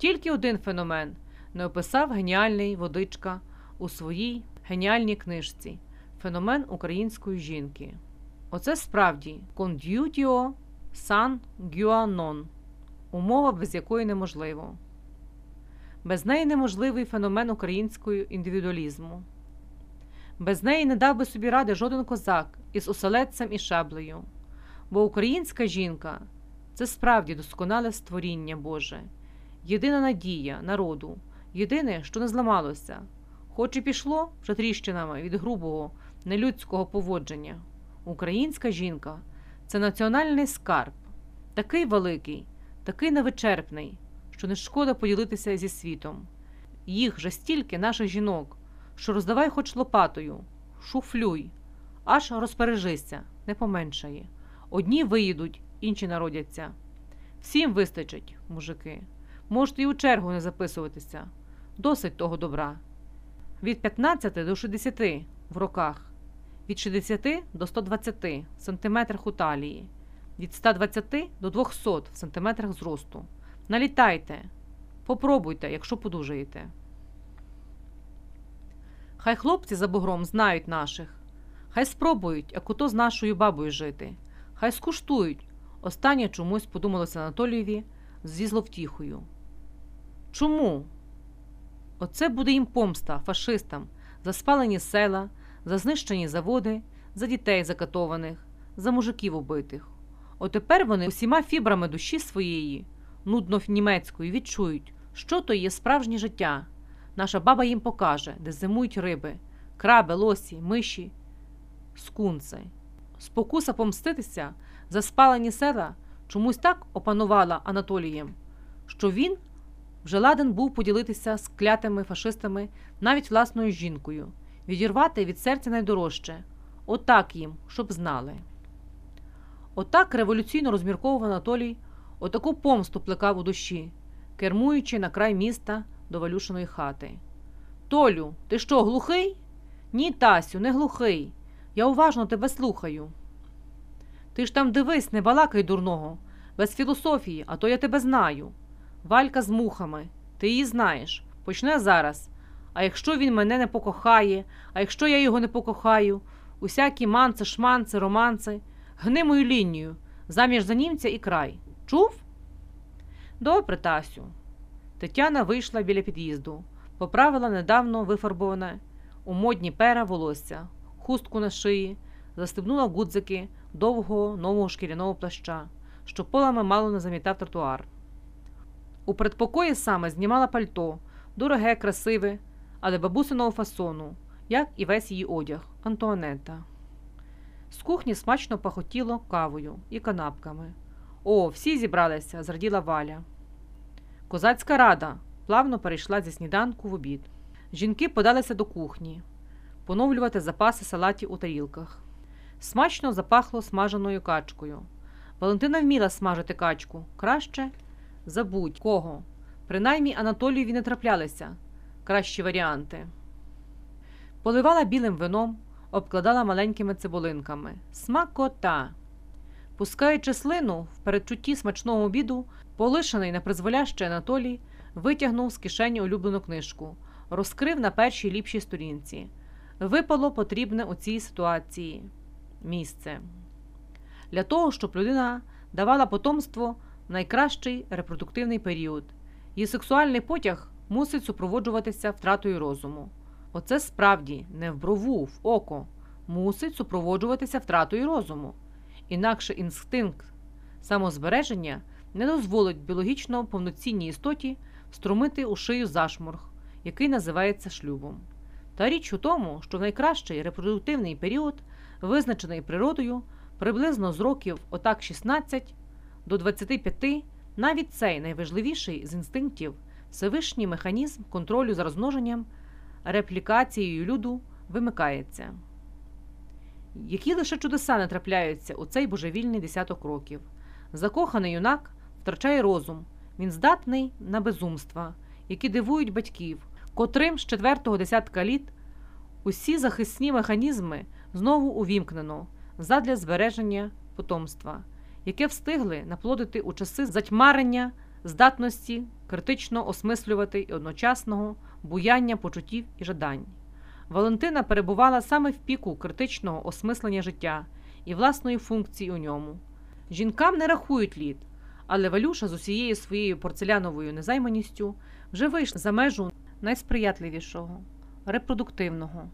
Тільки один феномен не описав геніальний водичка у своїй геніальній книжці Феномен української жінки. Оце справді «Conduitio san guanon» умова, без якої неможливо. Без неї неможливий феномен українського індивідуалізму. Без неї не дав би собі ради жоден козак із оселедцем і шаблею. Бо українська жінка це справді досконале створіння Боже, єдина надія народу, єдине, що не зламалося, хоч і пішло вже тріщинами від грубого, нелюдського поводження. Українська жінка це національний скарб, такий великий, такий невичерпний, що не шкода поділитися зі світом. Їх же стільки наших жінок, що роздавай хоч лопатою, шуфлюй, аж розпережися, не поменшає. Одні виїдуть, інші народяться. Всім вистачить, мужики. Можете і у чергу не записуватися. Досить того добра. Від 15 до 60 в роках, від 60 до 120 в сантиметрах у талії, від 120 до 200 в сантиметрах зросту. Налітайте, попробуйте, якщо подужаєте. Хай хлопці за бугром знають наших, хай спробують, як ото з нашою бабою жити, хай скуштують. Останнє чомусь подумалося Анатолієві зі зловтіхою. Чому? Оце буде їм помста фашистам за спалені села, за знищені заводи, за дітей закатованих, за мужиків убитих. Отепер вони усіма фібрами душі своєї, нудно німецької, відчують, що то є справжнє життя. Наша баба їм покаже, де зимують риби, краби, лосі, миші, скунци. Спокуса помститися за спалені села чомусь так опанувала Анатолієм, що він вже ладен був поділитися з клятими фашистами навіть власною жінкою, відірвати від серця найдорожче, отак їм, щоб знали. Отак революційно розмірковував Анатолій, отаку помсту плекав у душі, кермуючи на край міста до Валюшиної хати. Толю, ти що, глухий? Ні, Тасю, не глухий. Я уважно тебе слухаю. Ти ж там дивись, не балакай дурного, без філософії, а то я тебе знаю. Валька з мухами, ти її знаєш, почне зараз. А якщо він мене не покохає, а якщо я його не покохаю, усякі манци, шманци, романци, гни мою лінію, заміж за німця і край. Чув? Добре, Тасю. Тетяна вийшла біля під'їзду, поправила недавно вифарбоване у модні пера волосся, хустку на шиї, застебнула гудзики довгого нового шкіряного плаща, що полами мало не замітав тротуар. У предпокої саме знімала пальто, дороге, красиве, але бабусиного фасону, як і весь її одяг, Антуанетта. З кухні смачно пахотіло кавою і канапками. О, всі зібралися, зраділа Валя. Козацька рада плавно перейшла зі сніданку в обід. Жінки подалися до кухні, поновлювати запаси салатів у тарілках. Смачно запахло смаженою качкою. Валентина вміла смажити качку краще за будь-кого. Принаймні Анатолієві не траплялися кращі варіанти. Поливала білим вином, обкладала маленькими цибулинками. Смакота. Пускаючи слину в передчутті смачного обіду, полишений на призволяще Анатолій витягнув з кишені улюблену книжку, розкрив на першій ліпшій сторінці. Випало потрібне у цій ситуації місце. Для того, щоб людина давала потомство найкращий репродуктивний період. Її сексуальний потяг мусить супроводжуватися втратою розуму. Оце справді не в брову, в око, мусить супроводжуватися втратою розуму. Інакше інстинкт самозбереження не дозволить біологічно повноцінній істоті струмити у шию зашморг, який називається шлюбом. Та річ у тому, що найкращий репродуктивний період, визначений природою, приблизно з років отак 16 до 25 навіть цей найважливіший з інстинктів Всевишній механізм контролю за розмноженням, реплікацією люду вимикається. Які лише чудеса не трапляються у цей божевільний десяток років. Закоханий юнак втрачає розум, він здатний на безумства, які дивують батьків, котрим з четвертого десятка літ усі захисні механізми знову увімкнено задля збереження потомства, яке встигли наплодити у часи затьмарення здатності критично осмислювати і одночасного буяння почуттів і жадань. Валентина перебувала саме в піку критичного осмислення життя і власної функції у ньому. Жінкам не рахують літ, але Валюша з усією своєю порцеляновою незайманістю вже вийшла за межу найсприятливішого, репродуктивного,